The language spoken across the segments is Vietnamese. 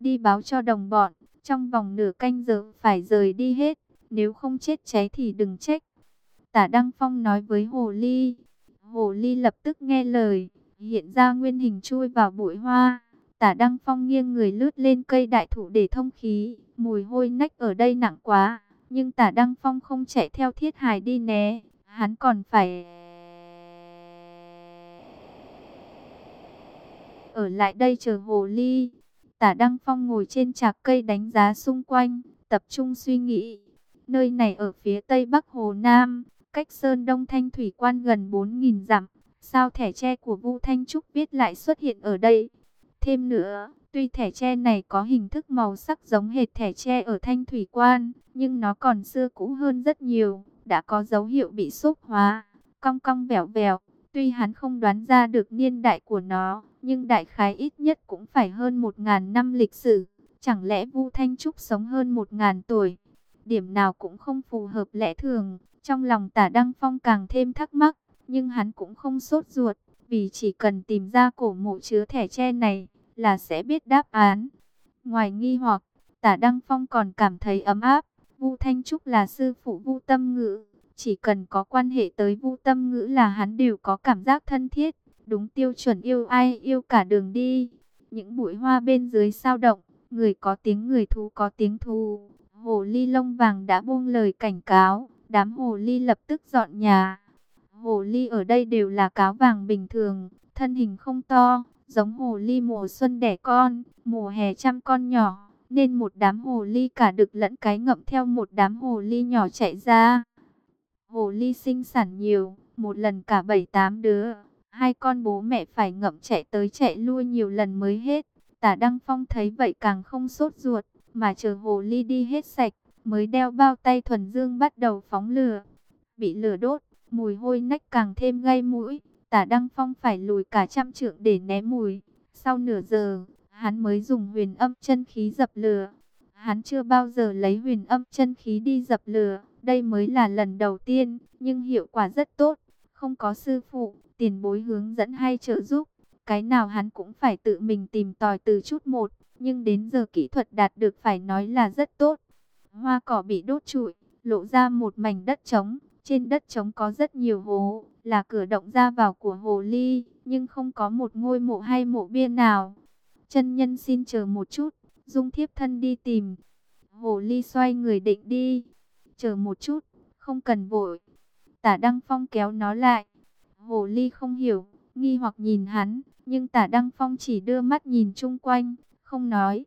đi báo cho đồng bọn, trong vòng nửa canh giờ phải rời đi hết, nếu không chết cháy thì đừng trách. Tả Đăng Phong nói với Hồ Ly. Hồ Ly lập tức nghe lời, hiện ra nguyên hình chui vào bụi hoa. Tả Đăng Phong nghiêng người lướt lên cây đại thụ để thông khí, mùi hôi nách ở đây nặng quá. Nhưng tả Đăng Phong không chạy theo thiết hài đi né, hắn còn phải... Ở lại đây chờ Hồ Ly. Tả Đăng Phong ngồi trên trạc cây đánh giá xung quanh, tập trung suy nghĩ. Nơi này ở phía tây bắc Hồ Nam, cách Sơn Đông Thanh Thủy Quan gần 4.000 dặm. Sao thẻ tre của Vu Thanh Trúc viết lại xuất hiện ở đây? Thêm nữa, tuy thẻ tre này có hình thức màu sắc giống hệt thẻ tre ở Thanh Thủy Quan, nhưng nó còn xưa cũ hơn rất nhiều, đã có dấu hiệu bị xúc hóa, cong cong vẻo vẻo. Tuy hắn không đoán ra được niên đại của nó, nhưng đại khái ít nhất cũng phải hơn 1.000 năm lịch sử. Chẳng lẽ Vu Thanh Trúc sống hơn 1.000 tuổi? Điểm nào cũng không phù hợp lẽ thường. Trong lòng tả Đăng Phong càng thêm thắc mắc, nhưng hắn cũng không sốt ruột, vì chỉ cần tìm ra cổ mộ chứa thẻ tre này là sẽ biết đáp án. Ngoài nghi hoặc, tả Đăng Phong còn cảm thấy ấm áp. Vu Thanh Trúc là sư phụ Vu Tâm Ngữ, chỉ cần có quan hệ tới Vu Tâm Ngữ là hắn đều có cảm giác thân thiết, đúng tiêu chuẩn yêu ai yêu cả đường đi. Những bụi hoa bên dưới sao động, người có tiếng người thú có tiếng thú. Hồ ly lông vàng đã buông lời cảnh cáo, đám hồ ly lập tức dọn nhà. Hồ ly ở đây đều là cáo vàng bình thường, thân hình không to, giống hồ ly mùa xuân đẻ con, mùa hè trăm con nhỏ, nên một đám hồ ly cả đực lẫn cái ngậm theo một đám hồ ly nhỏ chạy ra. Hồ ly sinh sản nhiều, một lần cả bảy tám đứa, hai con bố mẹ phải ngậm chạy tới chạy lui nhiều lần mới hết. Tả Đăng Phong thấy vậy càng không sốt ruột, mà chờ hồ ly đi hết sạch, mới đeo bao tay thuần dương bắt đầu phóng lửa. Bị lửa đốt, mùi hôi nách càng thêm gây mũi, tả Đăng Phong phải lùi cả trăm trượng để né mùi. Sau nửa giờ, hắn mới dùng huyền âm chân khí dập lửa. Hắn chưa bao giờ lấy huyền âm chân khí đi dập lửa, đây mới là lần đầu tiên, nhưng hiệu quả rất tốt. Không có sư phụ, tiền bối hướng dẫn hay trợ giúp, cái nào hắn cũng phải tự mình tìm tòi từ chút một, nhưng đến giờ kỹ thuật đạt được phải nói là rất tốt. Hoa cỏ bị đốt trụi, lộ ra một mảnh đất trống, trên đất trống có rất nhiều hố, là cửa động ra vào của hồ ly, nhưng không có một ngôi mộ hay mộ bia nào. Chân nhân xin chờ một chút, dung thiếp thân đi tìm. Hồ ly xoay người định đi, chờ một chút, không cần vội. Tả Đăng Phong kéo nó lại. Hồ ly không hiểu, nghi hoặc nhìn hắn, nhưng tả Đăng Phong chỉ đưa mắt nhìn chung quanh, không nói.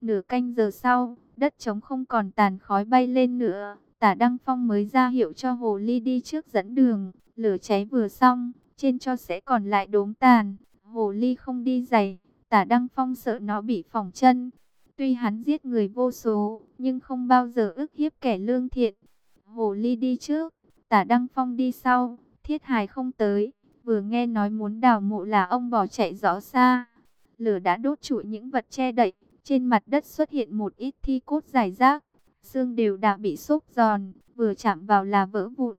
Nửa canh giờ sau, đất trống không còn tàn khói bay lên nữa. Tả Đăng Phong mới ra hiệu cho Hồ Ly đi trước dẫn đường. Lửa cháy vừa xong, trên cho sẽ còn lại đốm tàn. Hồ Ly không đi giày, tả Đăng Phong sợ nó bị phỏng chân. Tuy hắn giết người vô số, nhưng không bao giờ ức hiếp kẻ lương thiện. Hồ Ly đi trước, tả Đăng Phong đi sau, thiết hài không tới. Vừa nghe nói muốn đào mộ là ông bỏ chạy rõ xa. Lửa đã đốt trụi những vật che đậy, trên mặt đất xuất hiện một ít thi cốt dài rác. Xương đều đã bị xốp giòn, vừa chạm vào là vỡ vụn.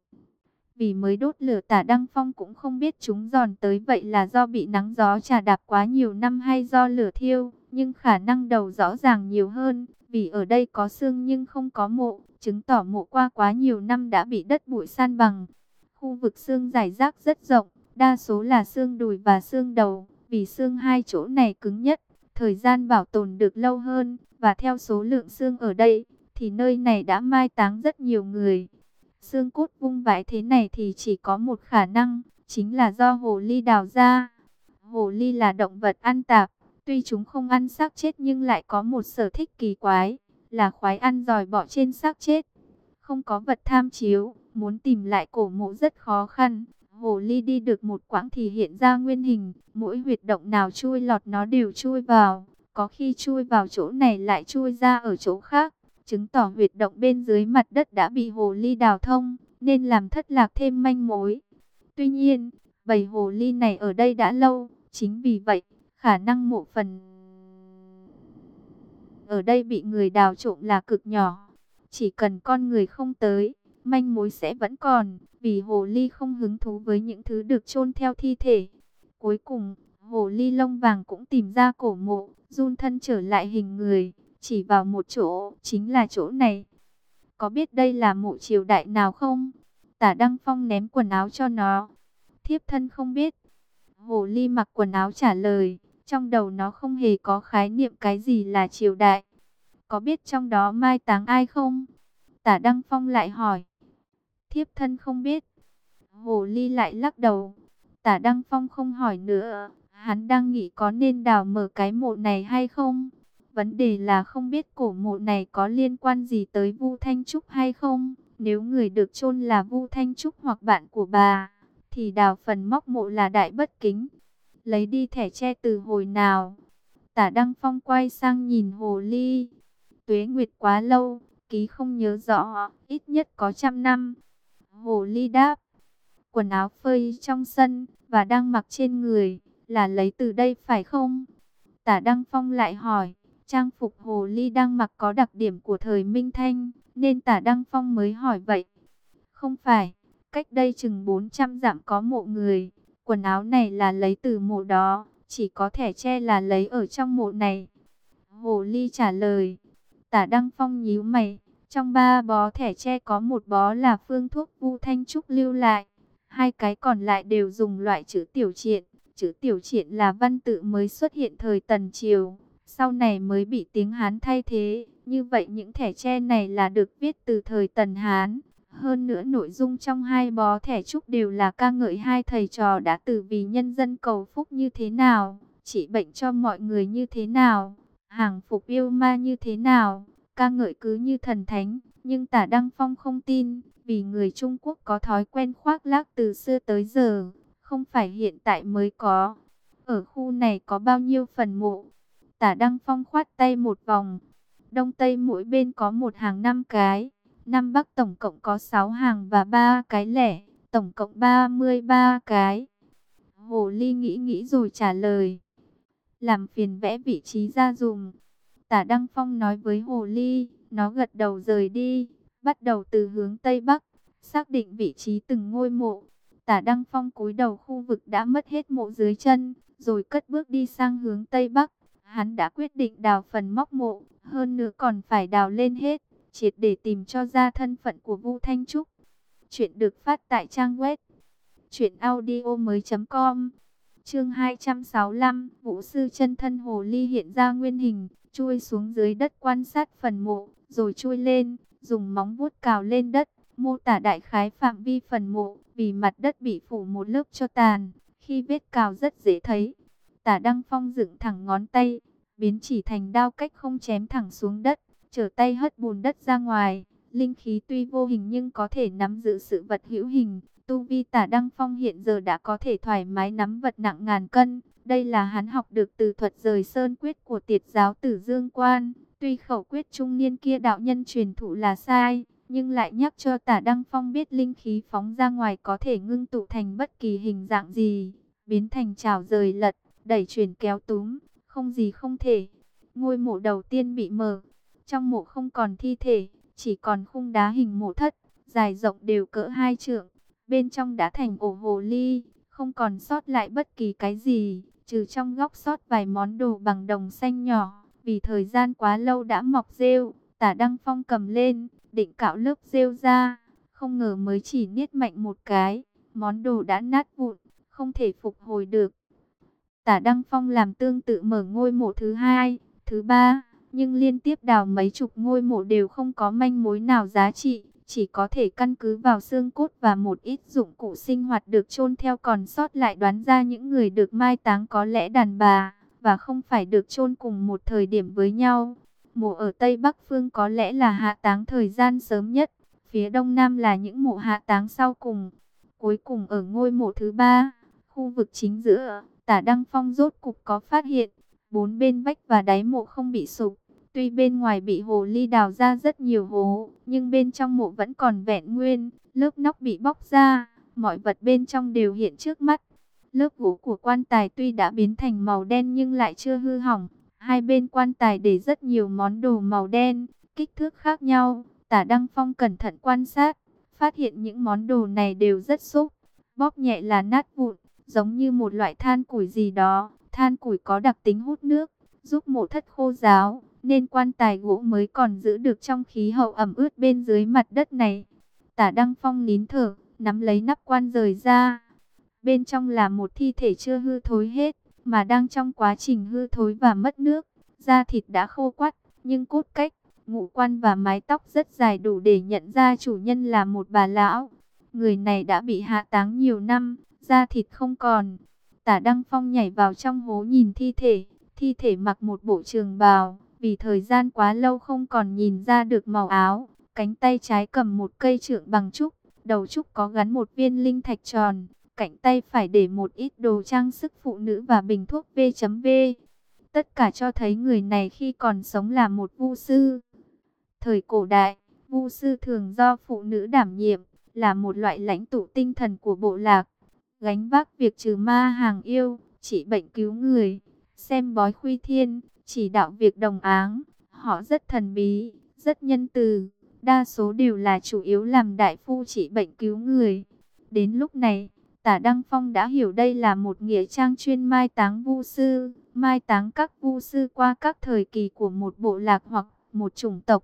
Vì mới đốt lửa tả Đăng Phong cũng không biết chúng giòn tới vậy là do bị nắng gió trà đạp quá nhiều năm hay do lửa thiêu. Nhưng khả năng đầu rõ ràng nhiều hơn, vì ở đây có xương nhưng không có mộ, chứng tỏ mộ qua quá nhiều năm đã bị đất bụi san bằng. Khu vực xương dài rác rất rộng, đa số là xương đùi và xương đầu, vì xương hai chỗ này cứng nhất, thời gian bảo tồn được lâu hơn, và theo số lượng xương ở đây, thì nơi này đã mai táng rất nhiều người. Xương cốt vung vãi thế này thì chỉ có một khả năng, chính là do hồ ly đào ra. Hồ ly là động vật ăn tạp, tuy chúng không ăn xác chết nhưng lại có một sở thích kỳ quái, là khoái ăn dòi bỏ trên xác chết. Không có vật tham chiếu, muốn tìm lại cổ mộ rất khó khăn. Hồ ly đi được một quãng thì hiện ra nguyên hình, mỗi huyệt động nào chui lọt nó đều chui vào, có khi chui vào chỗ này lại chui ra ở chỗ khác, chứng tỏ huyệt động bên dưới mặt đất đã bị hồ ly đào thông, nên làm thất lạc thêm manh mối. Tuy nhiên, bầy hồ ly này ở đây đã lâu, chính vì vậy, khả năng mộ phần ở đây bị người đào trộm là cực nhỏ, chỉ cần con người không tới manh mối sẽ vẫn còn, vì hồ ly không hứng thú với những thứ được chôn theo thi thể. Cuối cùng, Hồ ly lông vàng cũng tìm ra cổ mộ, run thân trở lại hình người, chỉ vào một chỗ, chính là chỗ này. Có biết đây là mộ triều đại nào không? Tả Đăng Phong ném quần áo cho nó. Thiếp thân không biết. Hồ ly mặc quần áo trả lời, trong đầu nó không hề có khái niệm cái gì là triều đại. Có biết trong đó mai táng ai không? Tả Đăng Phong lại hỏi. Thiếp thân không biết. Hồ ly lại lắc đầu. Tả Đăng Phong không hỏi nữa. Hắn đang nghĩ có nên đào mở cái mộ này hay không? Vấn đề là không biết cổ mộ này có liên quan gì tới Vu Thanh Trúc hay không. Nếu người được chôn là Vu Thanh Trúc hoặc bạn của bà, thì đào phần móc mộ là đại bất kính. Lấy đi thẻ che từ hồi nào? Tả Đăng Phong quay sang nhìn Hồ Ly. Tuế Nguyệt quá lâu, ký không nhớ rõ, ít nhất có trăm năm. Hồ Ly đáp, quần áo phơi trong sân và đang mặc trên người, là lấy từ đây phải không? Tả Đăng Phong lại hỏi, trang phục Hồ Ly đang mặc có đặc điểm của thời Minh Thanh, nên tả Đăng Phong mới hỏi vậy. Không phải, cách đây chừng 400 dặm có mộ người, quần áo này là lấy từ mộ đó, chỉ có thẻ che là lấy ở trong mộ này. Hồ Ly trả lời, tả Đăng Phong nhíu mày, trong ba bó thẻ tre có một bó là phương thuốc Vu Thanh Trúc lưu lại. Hai cái còn lại đều dùng loại chữ tiểu triện. Chữ tiểu triện là văn tự mới xuất hiện thời Tần Triều. Sau này mới bị tiếng Hán thay thế. Như vậy những thẻ tre này là được viết từ thời Tần Hán. Hơn nữa nội dung trong hai bó thẻ trúc đều là ca ngợi hai thầy trò đã từ vì nhân dân cầu phúc như thế nào. Trị bệnh cho mọi người như thế nào. Hàng phục yêu ma như thế nào ca ngợi cứ như thần thánh, nhưng tả Đăng Phong không tin, vì người Trung Quốc có thói quen khoác lác từ xưa tới giờ, không phải hiện tại mới có. Ở khu này có bao nhiêu phần mộ? Tả Đăng Phong khoát tay một vòng, đông tây mỗi bên có một hàng năm cái, nam bắc tổng cộng có 6 hàng và ba cái lẻ, tổng cộng 33 cái. Hồ Ly nghĩ nghĩ rồi trả lời. Làm phiền vẽ vị trí ra dùng. Tả Đăng Phong nói với Hồ Ly, nó gật đầu rời đi, bắt đầu từ hướng Tây Bắc, xác định vị trí từng ngôi mộ. Tả Đăng Phong cúi đầu khu vực đã mất hết mộ dưới chân, rồi cất bước đi sang hướng Tây Bắc. Hắn đã quyết định đào phần móc mộ, hơn nữa còn phải đào lên hết, triệt để tìm cho ra thân phận của Vu Thanh Trúc. Chuyện được phát tại trang web truyệnaudiomoi.com. Chương 265, Vũ sư chân thân hồ ly hiện ra nguyên hình, chui xuống dưới đất quan sát phần mộ, rồi chui lên, dùng móng vuốt cào lên đất, mô tả đại khái phạm vi phần mộ, vì mặt đất bị phủ một lớp cho tàn, khi vết cào rất dễ thấy. Tả Đăng Phong dựng thẳng ngón tay, biến chỉ thành đao cách không chém thẳng xuống đất, trở tay hất bùn đất ra ngoài. Linh khí tuy vô hình nhưng có thể nắm giữ sự vật hữu hình. Tu vi tả Đăng Phong hiện giờ đã có thể thoải mái nắm vật nặng ngàn cân, đây là hắn học được từ thuật rời sơn quyết của tiệt giáo tử Dương Quan. Tuy khẩu quyết trung niên kia đạo nhân truyền thụ là sai, nhưng lại nhắc cho tả Đăng Phong biết linh khí phóng ra ngoài có thể ngưng tụ thành bất kỳ hình dạng gì, biến thành trào rời lật, đẩy chuyển kéo túm, không gì không thể. Ngôi mộ đầu tiên bị mở, trong mộ không còn thi thể, chỉ còn khung đá hình mộ thất, dài rộng đều cỡ hai trượng, bên trong đã thành ổ hồ ly, không còn sót lại bất kỳ cái gì trừ trong góc sót vài món đồ bằng đồng xanh nhỏ, vì thời gian quá lâu đã mọc rêu, tả Đăng Phong cầm lên, định cạo lớp rêu ra, không ngờ mới chỉ niết mạnh một cái, món đồ đã nát vụn, không thể phục hồi được. Tả Đăng Phong làm tương tự mở ngôi mộ thứ hai, thứ ba, nhưng liên tiếp đào mấy chục ngôi mộ đều không có manh mối nào giá trị chỉ có thể căn cứ vào xương cốt và một ít dụng cụ sinh hoạt được chôn theo còn sót lại đoán ra những người được mai táng có lẽ đàn bà, và không phải được chôn cùng một thời điểm với nhau. Mộ ở Tây Bắc Phương có lẽ là hạ táng thời gian sớm nhất, phía Đông Nam là những mộ hạ táng sau cùng. Cuối cùng ở ngôi mộ thứ ba, khu vực chính giữa, tả Đăng Phong rốt cục có phát hiện, bốn bên vách và đáy mộ không bị sụp Tuy bên ngoài bị hồ ly đào ra rất nhiều hố, nhưng bên trong mộ vẫn còn vẹn nguyên, lớp nóc bị bóc ra, mọi vật bên trong đều hiện trước mắt. Lớp gỗ của quan tài tuy đã biến thành màu đen nhưng lại chưa hư hỏng. Hai bên quan tài để rất nhiều món đồ màu đen, kích thước khác nhau. Tả Đăng Phong cẩn thận quan sát, phát hiện những món đồ này đều rất xúc. Bóp nhẹ là nát vụn, giống như một loại than củi gì đó, than củi có đặc tính hút nước, giúp mộ thất khô ráo, nên quan tài gỗ mới còn giữ được trong khí hậu ẩm ướt bên dưới mặt đất này. Tả Đăng Phong nín thở, nắm lấy nắp quan rời ra. Bên trong là một thi thể chưa hư thối hết, mà đang trong quá trình hư thối và mất nước. Da thịt đã khô quắt, nhưng cốt cách, ngũ quan và mái tóc rất dài đủ để nhận ra chủ nhân là một bà lão. Người này đã bị hạ táng nhiều năm, da thịt không còn. Tả Đăng Phong nhảy vào trong hố nhìn thi thể, thi thể mặc một bộ trường bào, vì thời gian quá lâu không còn nhìn ra được màu áo. Cánh tay trái cầm một cây trượng bằng trúc, đầu trúc có gắn một viên linh thạch tròn, cạnh tay phải để một ít đồ trang sức phụ nữ và bình thuốc V.V. Tất cả cho thấy người này khi còn sống là một vu sư. Thời cổ đại, vu sư thường do phụ nữ đảm nhiệm, là một loại lãnh tụ tinh thần của bộ lạc, gánh vác việc trừ ma hàng yêu, trị bệnh cứu người, xem bói khuy thiên, chỉ đạo việc đồng áng. Họ rất thần bí, rất nhân từ, đa số đều là chủ yếu làm đại phu trị bệnh cứu người. Đến lúc này, Tả Đăng Phong đã hiểu đây là một nghĩa trang chuyên mai táng vu sư, mai táng các vu sư qua các thời kỳ của một bộ lạc hoặc một chủng tộc.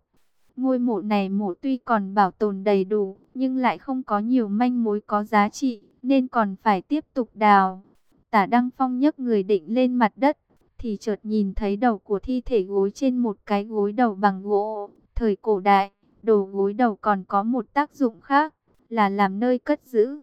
Ngôi mộ này mộ tuy còn bảo tồn đầy đủ, nhưng lại không có nhiều manh mối có giá trị, nên còn phải tiếp tục đào. Tả Đăng Phong nhấc người định lên mặt đất, thì chợt nhìn thấy đầu của thi thể gối trên một cái gối đầu bằng gỗ. Thời cổ đại, đồ gối đầu còn có một tác dụng khác, là làm nơi cất giữ.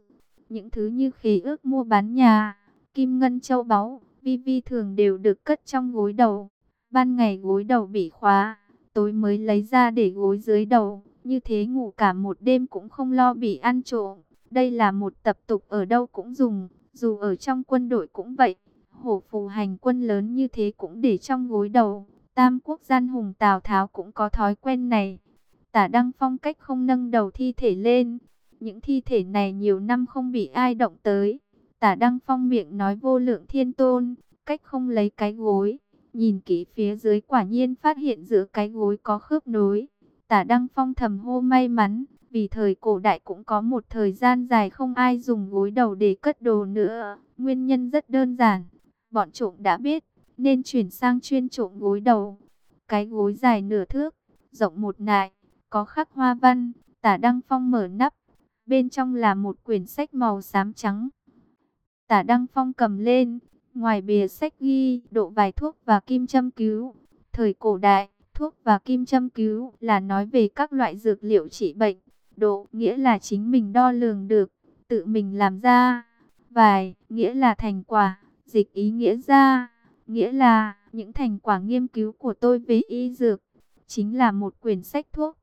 Những thứ như khí ước mua bán nhà, kim ngân châu báu, vi vi thường đều được cất trong gối đầu. Ban ngày gối đầu bị khóa, tối mới lấy ra để gối dưới đầu. Như thế ngủ cả một đêm cũng không lo bị ăn trộm. Đây là một tập tục ở đâu cũng dùng, dù ở trong quân đội cũng vậy. Hổ phù hành quân lớn như thế cũng để trong gối đầu. Tam quốc gian hùng Tào Tháo cũng có thói quen này. Tả Đăng Phong cách không nâng đầu thi thể lên. Những thi thể này nhiều năm không bị ai động tới. Tả Đăng Phong miệng nói vô lượng thiên tôn, cách không lấy cái gối. Nhìn kỹ phía dưới quả nhiên phát hiện giữa cái gối có khớp nối. Tả Đăng Phong thầm hô may mắn, vì thời cổ đại cũng có một thời gian dài không ai dùng gối đầu để cất đồ nữa. Nguyên nhân rất đơn giản, bọn trộm đã biết, nên chuyển sang chuyên trộm gối đầu. Cái gối dài nửa thước, rộng một nại, có khắc hoa văn, tả Đăng Phong mở nắp. Bên trong là một quyển sách màu xám trắng. Tả Đăng Phong cầm lên, ngoài bìa sách ghi độ vài thuốc và kim châm cứu. Thời cổ đại, thuốc và kim châm cứu là nói về các loại dược liệu trị bệnh. Độ nghĩa là chính mình đo lường được, tự mình làm ra. Vài nghĩa là thành quả, dịch ý nghĩa ra, nghĩa là những thành quả nghiên cứu của tôi về y dược, chính là một quyển sách thuốc.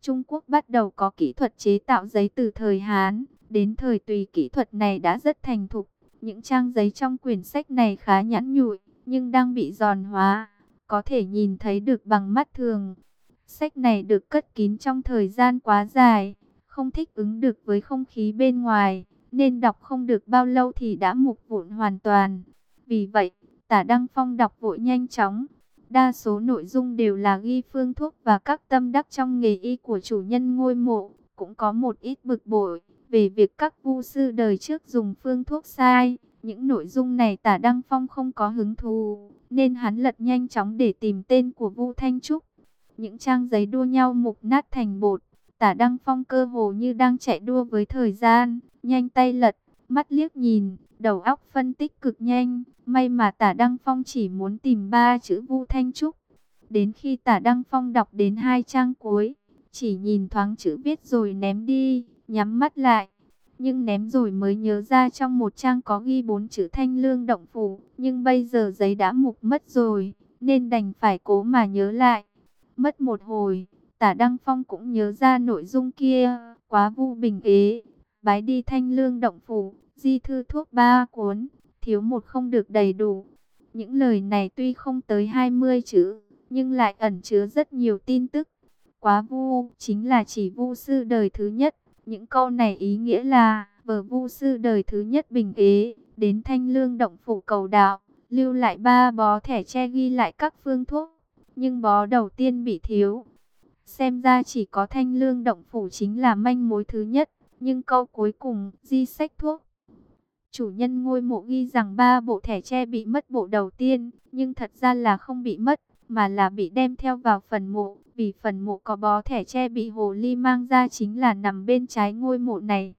Trung Quốc bắt đầu có kỹ thuật chế tạo giấy từ thời Hán, đến thời tùy kỹ thuật này đã rất thành thục. Những trang giấy trong quyển sách này khá nhẵn nhụi, nhưng đang bị giòn hóa, có thể nhìn thấy được bằng mắt thường. Sách này được cất kín trong thời gian quá dài, không thích ứng được với không khí bên ngoài, nên đọc không được bao lâu thì đã mục vụn hoàn toàn. Vì vậy, tả Đăng Phong đọc vội nhanh chóng. Đa số nội dung đều là ghi phương thuốc và các tâm đắc trong nghề y của chủ nhân ngôi mộ. Cũng có một ít bực bội về việc các vu sư đời trước dùng phương thuốc sai. Những nội dung này tả Đăng Phong không có hứng thú, nên hắn lật nhanh chóng để tìm tên của Vu Thanh Trúc. Những trang giấy đua nhau mục nát thành bột, tả Đăng Phong cơ hồ như đang chạy đua với thời gian, nhanh tay lật, mắt liếc nhìn, đầu óc phân tích cực nhanh. May mà tả Đăng Phong chỉ muốn tìm ba chữ Vu Thanh Trúc. Đến khi tả Đăng Phong đọc đến hai trang cuối, chỉ nhìn thoáng chữ viết rồi ném đi, nhắm mắt lại. Nhưng ném rồi mới nhớ ra trong một trang có ghi bốn chữ thanh lương động phủ. Nhưng bây giờ giấy đã mục mất rồi, nên đành phải cố mà nhớ lại. Mất một hồi, tả Đăng Phong cũng nhớ ra nội dung kia, quá vu bình ế. Bái đi thanh lương động phủ, di thư thuốc ba cuốn, thiếu một không được đầy đủ. Những lời này tuy không tới 20 chữ, nhưng lại ẩn chứa rất nhiều tin tức. Quá vu chính là chỉ vu sư đời thứ nhất. Những câu này ý nghĩa là vở vu sư đời thứ nhất bình ế, đến thanh lương động phủ cầu đạo, lưu lại ba bó thẻ che ghi lại các phương thuốc. Nhưng bó đầu tiên bị thiếu. Xem ra chỉ có thanh lương động phủ chính là manh mối thứ nhất. Nhưng câu cuối cùng, di sách thuốc, Chủ nhân ngôi mộ ghi rằng ba bộ thẻ tre bị mất bộ đầu tiên, nhưng thật ra là không bị mất, mà là bị đem theo vào phần mộ. Vì phần mộ có bó thẻ tre bị hồ ly mang ra chính là nằm bên trái ngôi mộ này.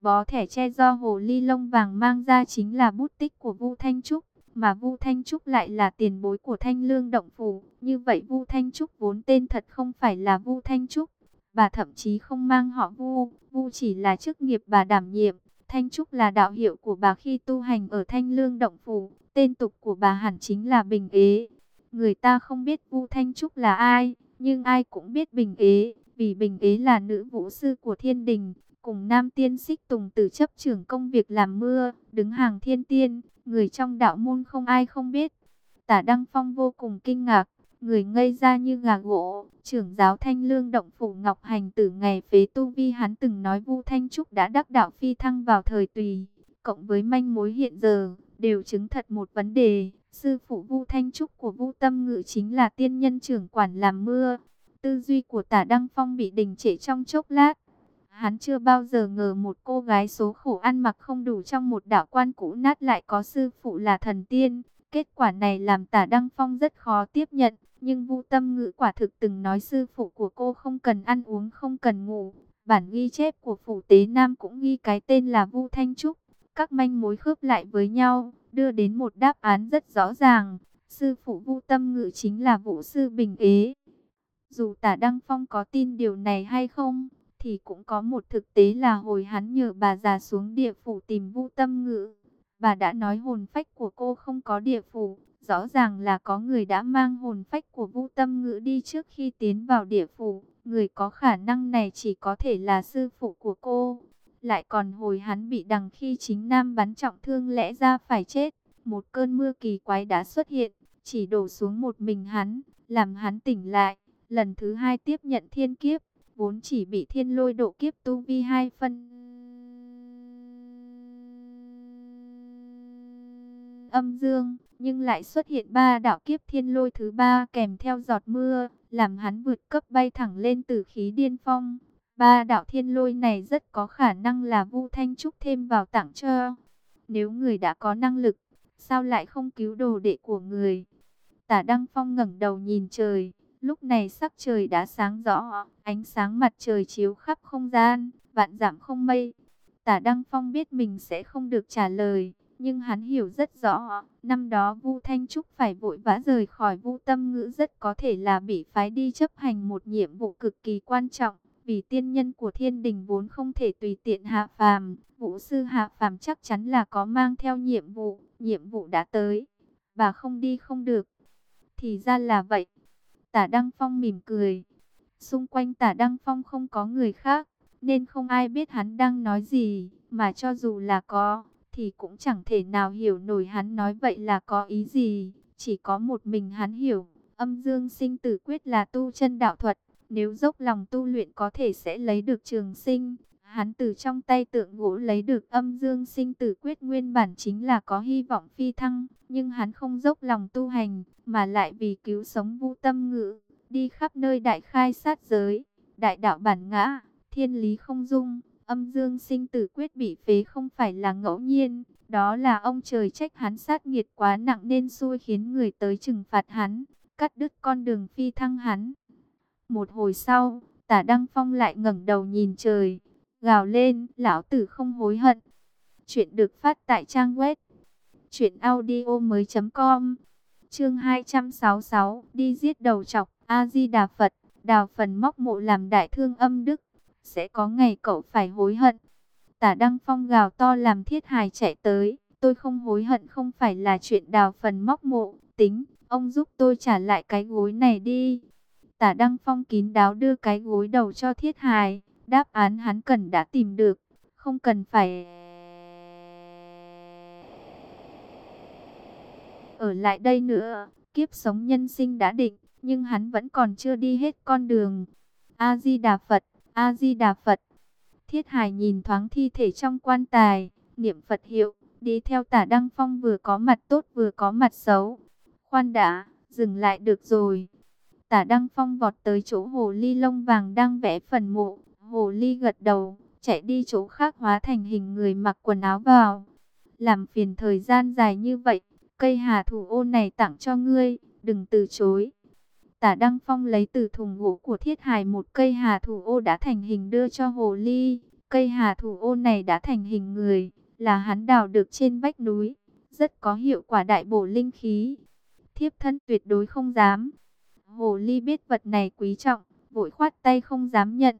Bó thẻ tre do hồ ly lông vàng mang ra chính là bút tích của Vu Thanh Trúc, mà Vu Thanh Trúc lại là tiền bối của Thanh Lương Động Phủ. Như vậy Vu Thanh Trúc vốn tên thật không phải là Vu Thanh Trúc, bà thậm chí không mang họ Vu, Vu chỉ là chức nghiệp bà đảm nhiệm. Thanh Trúc là đạo hiệu của bà khi tu hành ở Thanh Lương Động Phủ, tên tục của bà hẳn chính là Bình Ế. Người ta không biết Vu Thanh Trúc là ai, nhưng ai cũng biết Bình Ế, vì Bình Ế là nữ vũ sư của thiên đình, cùng nam tiên xích tùng tử chấp trưởng công việc làm mưa, đứng hàng thiên tiên, người trong đạo môn không ai không biết. Tả Đăng Phong vô cùng kinh ngạc, người ngây ra như gà gỗ, trưởng giáo thanh lương động phủ Ngọc Hành từ ngày phế tu vi hắn từng nói Vu Thanh Trúc đã đắc đạo phi thăng vào thời tùy, cộng với manh mối hiện giờ, đều chứng thật một vấn đề, sư phụ Vu Thanh Trúc của Vu Tâm Ngự chính là tiên nhân trưởng quản làm mưa. Tư duy của tả Đăng Phong bị đình trệ trong chốc lát, Hắn chưa bao giờ ngờ một cô gái số khổ ăn mặc không đủ trong một đạo quan cũ nát lại có sư phụ là thần tiên. Kết quả này làm tả Đăng Phong rất khó tiếp nhận. Nhưng Vu Tâm Ngữ quả thực từng nói sư phụ của cô không cần ăn uống không cần ngủ. Bản ghi chép của phủ tế Nam cũng ghi cái tên là Vu Thanh Trúc. Các manh mối khớp lại với nhau, đưa đến một đáp án rất rõ ràng. Sư phụ Vu Tâm Ngữ chính là vũ sư Bình Ế. Dù tả Đăng Phong có tin điều này hay không, thì cũng có một thực tế là hồi hắn nhờ bà già xuống địa phủ tìm Vu Tâm Ngữ, bà đã nói hồn phách của cô không có địa phủ, rõ ràng là có người đã mang hồn phách của vũ Tâm Ngữ đi trước khi tiến vào địa phủ, người có khả năng này chỉ có thể là sư phụ của cô. Lại còn hồi hắn bị đằng khi chính nam bắn trọng thương lẽ ra phải chết, một cơn mưa kỳ quái đã xuất hiện, chỉ đổ xuống một mình hắn, làm hắn tỉnh lại, lần thứ hai tiếp nhận thiên kiếp vốn chỉ bị thiên lôi độ kiếp tu vi hai phân. Âm dương, nhưng lại xuất hiện ba đạo kiếp thiên lôi thứ ba kèm theo giọt mưa, làm hắn vượt cấp bay thẳng lên từ khí điên phong. Ba đạo thiên lôi này rất có khả năng là Vu Thanh Trúc thêm vào tặng cho. Nếu người đã có năng lực, sao lại không cứu đồ đệ của người? Tả Đăng Phong ngẩng đầu nhìn trời, Lúc này sắc trời đã sáng rõ, ánh sáng mặt trời chiếu khắp không gian, vạn giảm không mây. Tả Đăng Phong biết mình sẽ không được trả lời, nhưng hắn hiểu rất rõ, năm đó Vu Thanh Trúc phải vội vã rời khỏi Vu Tâm Ngữ rất có thể là bị phái đi chấp hành một nhiệm vụ cực kỳ quan trọng, vì tiên nhân của thiên đình vốn không thể tùy tiện hạ phàm, vũ sư hạ phàm chắc chắn là có mang theo nhiệm vụ, nhiệm vụ đã tới, bà không đi không được. Thì ra là vậy. Tả Đăng Phong mỉm cười. Xung quanh tả Đăng Phong không có người khác, nên không ai biết hắn đang nói gì, mà cho dù là có, thì cũng chẳng thể nào hiểu nổi hắn nói vậy là có ý gì. Chỉ có một mình hắn hiểu, âm dương sinh tử quyết là tu chân đạo thuật, nếu dốc lòng tu luyện có thể sẽ lấy được trường sinh. Hắn từ trong tay tượng gỗ lấy được âm dương sinh tử quyết nguyên bản chính là có hy vọng phi thăng, nhưng hắn không dốc lòng tu hành, mà lại vì cứu sống vu tâm ngữ, đi khắp nơi đại khai sát giới, đại đạo bản ngã, thiên lý không dung, âm dương sinh tử quyết bị phế không phải là ngẫu nhiên, đó là ông trời trách hắn sát nghiệt quá nặng nên xui khiến người tới trừng phạt hắn, cắt đứt con đường phi thăng hắn. Một hồi sau, tả Đăng Phong lại ngẩng đầu nhìn trời, gào lên, lão tử không hối hận. Chuyện được phát tại trang web truyệnaudiomoi.com. Chương 266, đi giết đầu chọc, A Di Đà Phật, đào phần móc mộ làm đại thương âm đức, sẽ có ngày cậu phải hối hận. Tả Đăng Phong gào to làm thiết hài chạy tới, tôi không hối hận không phải là chuyện đào phần móc mộ, tính, ông giúp tôi trả lại cái gối này đi. Tả Đăng Phong kín đáo đưa cái gối đầu cho thiết hài. Đáp án hắn cần đã tìm được, không cần phải... Ở lại đây nữa, kiếp sống nhân sinh đã định, nhưng hắn vẫn còn chưa đi hết con đường. A-di-đà Phật, A-di-đà Phật. Thiết Hải nhìn thoáng thi thể trong quan tài, niệm Phật hiệu, đi theo tả Đăng Phong vừa có mặt tốt vừa có mặt xấu. Khoan đã, dừng lại được rồi. Tả Đăng Phong vọt tới chỗ hồ ly lông vàng đang vẽ phần mộ, Hồ ly gật đầu, chạy đi chỗ khác hóa thành hình người mặc quần áo vào. làm phiền thời gian dài như vậy, cây hà thủ ô này tặng cho ngươi, đừng từ chối. Tả Đăng Phong lấy từ thùng gỗ của thiết hài một cây hà thủ ô đã thành hình đưa cho hồ ly. Cây hà thủ ô này đã thành hình người, là hắn đào được trên vách núi, rất có hiệu quả đại bổ linh khí. Thiếp thân tuyệt đối không dám. Hồ ly biết vật này quý trọng, vội khoát tay không dám nhận.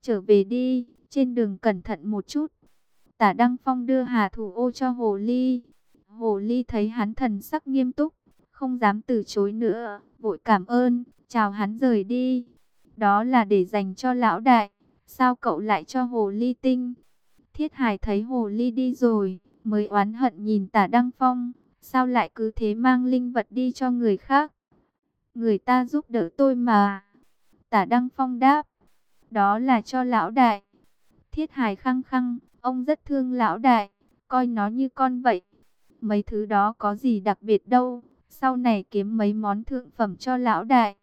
Trở về đi, trên đường cẩn thận một chút. Tả Đăng Phong đưa hà thủ ô cho hồ ly. Hồ ly thấy hắn thần sắc nghiêm túc, không dám từ chối nữa, vội cảm ơn, chào hắn rời đi. Đó là để dành cho lão đại, sao cậu lại cho hồ ly tinh? Thiết Hải thấy hồ ly đi rồi, mới oán hận nhìn tả Đăng Phong, sao lại cứ thế mang linh vật đi cho người khác? Người ta giúp đỡ tôi mà. Tả Đăng Phong đáp, đó là cho lão đại. Thiết Hải khăng khăng, ông rất thương lão đại, coi nó như con vậy. Mấy thứ đó có gì đặc biệt đâu, sau này kiếm mấy món thượng phẩm cho lão đại.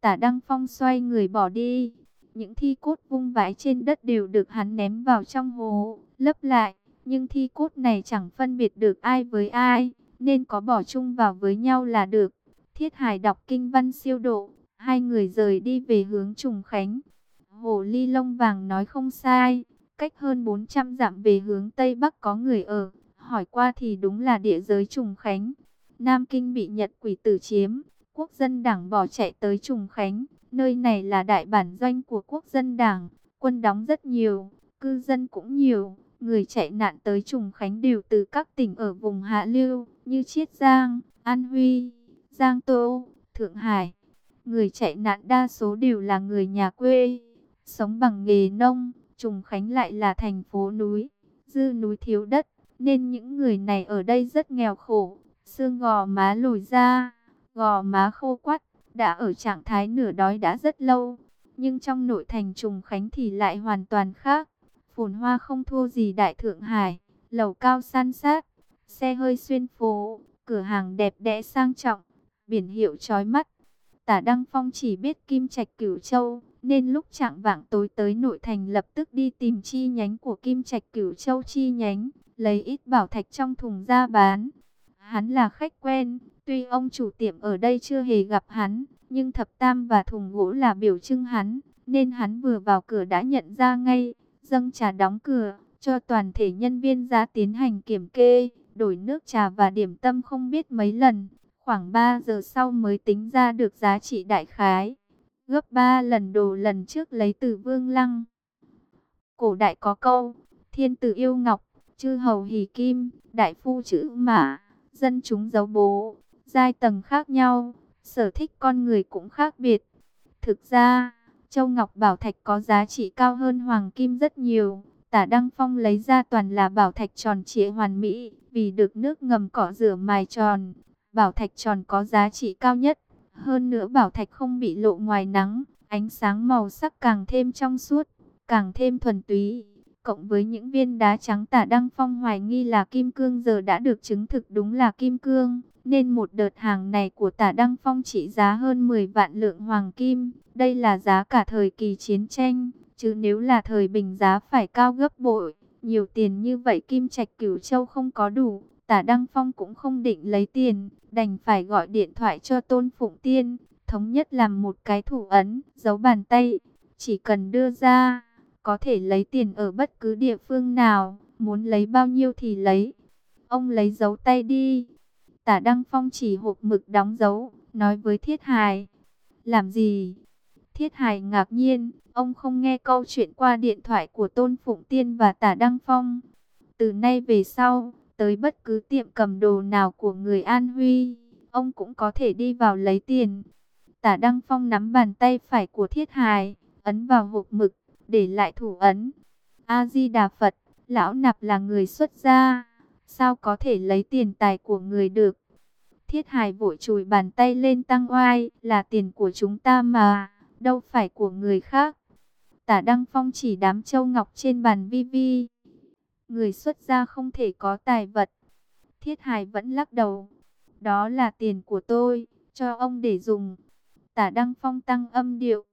Tả Đăng Phong xoay người bỏ đi. Những thi cốt vung vãi trên đất đều được hắn ném vào trong hố lấp lại. Nhưng thi cốt này chẳng phân biệt được ai với ai, nên có bỏ chung vào với nhau là được. Thiết Hải đọc kinh văn siêu độ, hai người rời đi về hướng Trùng Khánh. Hồ Ly Lông Vàng nói không sai, cách hơn 400 dặm về hướng Tây Bắc có người ở, hỏi qua thì đúng là địa giới Trùng Khánh. Nam Kinh bị Nhật quỷ tử chiếm, quốc dân đảng bỏ chạy tới Trùng Khánh. Nơi này là đại bản doanh của quốc dân đảng, quân đóng rất nhiều, cư dân cũng nhiều. Người chạy nạn tới Trùng Khánh đều từ các tỉnh ở vùng Hạ Lưu như Chiết Giang, An Huy, Giang Tô, Thượng Hải. Người chạy nạn đa số đều là người nhà quê, sống bằng nghề nông. Trùng Khánh lại là thành phố núi, dư núi thiếu đất, nên những người này ở đây rất nghèo khổ. Xương gò má lồi ra, gò má khô quắt, đã ở trạng thái nửa đói đã rất lâu. Nhưng trong nội thành Trùng Khánh thì lại hoàn toàn khác. Phồn hoa không thua gì Đại Thượng Hải, lầu cao san sát, xe hơi xuyên phố, cửa hàng đẹp đẽ sang trọng, biển hiệu chói mắt. Tả Đăng Phong chỉ biết Kim Trạch Cửu Châu, nên lúc trạng vạng tối tới nội thành lập tức đi tìm chi nhánh của Kim Trạch Cửu Châu chi nhánh, lấy ít bảo thạch trong thùng ra bán. Hắn là khách quen, tuy ông chủ tiệm ở đây chưa hề gặp hắn, nhưng thập tam và thùng gỗ là biểu trưng hắn, nên hắn vừa vào cửa đã nhận ra ngay, dâng trà đóng cửa, cho toàn thể nhân viên ra tiến hành kiểm kê, đổi nước trà và điểm tâm không biết mấy lần, khoảng 3 giờ sau mới tính ra được giá trị đại khái, gấp 3 lần đồ lần trước lấy từ vương lăng. Cổ đại có câu, thiên tử yêu ngọc, chư hầu hỷ kim, đại phu chữ mã dân chúng giấu bố, giai tầng khác nhau, sở thích con người cũng khác biệt. Thực ra, Châu Ngọc Bảo Thạch có giá trị cao hơn Hoàng Kim rất nhiều. Tả Đăng Phong lấy ra toàn là bảo thạch tròn trịa hoàn mỹ, vì được nước ngầm cọ rửa mài tròn. Bảo thạch tròn có giá trị cao nhất. Hơn nữa bảo thạch không bị lộ ngoài nắng, ánh sáng màu sắc càng thêm trong suốt, càng thêm thuần túy cộng với những viên đá trắng tả Đăng Phong hoài nghi là kim cương giờ đã được chứng thực đúng là kim cương, nên một đợt hàng này của tả Đăng Phong trị giá hơn 10 vạn lượng hoàng kim, đây là giá cả thời kỳ chiến tranh, chứ nếu là thời bình giá phải cao gấp bội, nhiều tiền như vậy Kim Trạch Cửu Châu không có đủ, tả Đăng Phong cũng không định lấy tiền, đành phải gọi điện thoại cho Tôn Phụng Tiên, thống nhất làm một cái thủ ấn, dấu bàn tay, chỉ cần đưa ra có thể lấy tiền ở bất cứ địa phương nào, muốn lấy bao nhiêu thì lấy. Ông lấy dấu tay đi. Tả Đăng Phong chỉ hộp mực đóng dấu, nói với Thiết Hải. Làm gì? Thiết Hải ngạc nhiên, ông không nghe câu chuyện qua điện thoại của Tôn Phụng Tiên và Tả Đăng Phong. Từ nay về sau, tới bất cứ tiệm cầm đồ nào của người An Huy, ông cũng có thể đi vào lấy tiền. Tả Đăng Phong nắm bàn tay phải của Thiết Hải, ấn vào hộp mực, để lại thủ ấn. A-di-đà Phật, lão nạp là người xuất gia, sao có thể lấy tiền tài của người được? Thiết hài vội chùi bàn tay lên tăng oai, là tiền của chúng ta mà, đâu phải của người khác. Tả Đăng Phong chỉ đám châu ngọc trên bàn vi vi. Người xuất gia không thể có tài vật. Thiết hài vẫn lắc đầu. Đó là tiền của tôi, cho ông để dùng. Tả Đăng Phong tăng âm điệu.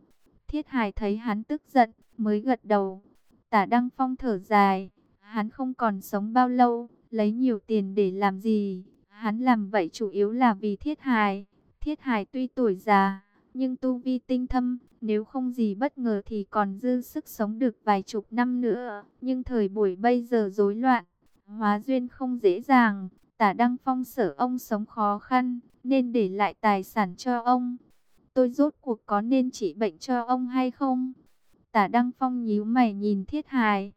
Thiết hài thấy hắn tức giận, mới gật đầu. Tả Đăng Phong thở dài, hắn không còn sống bao lâu, Lấy nhiều tiền để làm gì? Hắn làm vậy chủ yếu là vì thiết hài. Thiết hài tuy tuổi già, nhưng tu vi tinh thâm, nếu không gì bất ngờ thì còn dư sức sống được vài chục năm nữa. Nhưng thời buổi bây giờ rối loạn, hóa duyên không dễ dàng. Tả Đăng Phong sợ ông sống khó khăn, nên để lại tài sản cho ông. Tôi rốt cuộc có nên trị bệnh cho ông hay không? Tả Đăng Phong nhíu mày nhìn Thiết Hài.